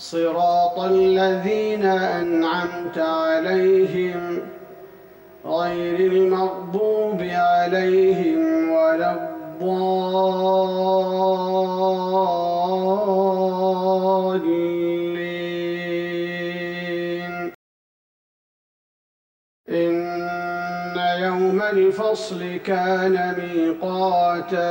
صراط الذين أنعمت عليهم غير المغضوب عليهم ولا الضالين. إن يوم الفصل كان ميقاتا.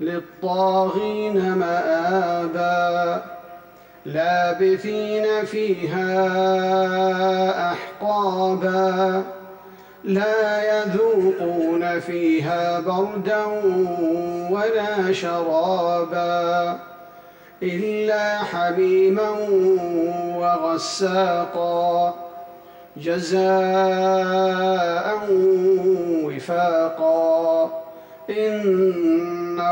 للطاغين مآبا لابثين فيها أحقابا. لا يذوقون فيها بردا ولا شرابا إلا حميما وغساقا جزاء وفاقا.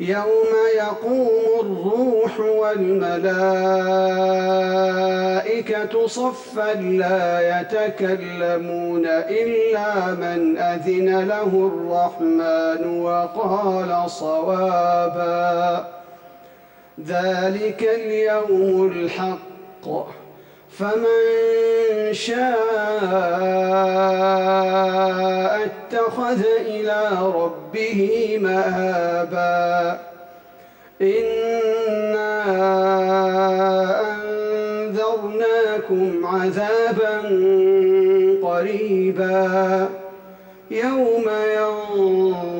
يوم يقوم الروح والملائكة صفا لا يتكلمون إلا من أذن له الرحمن وقال صوابا. ذلك اليوم الحق. فمن شاء اتخذ إلى ربه مآبا. إنا أنذرناكم عذابا قريبا. يوم ينظر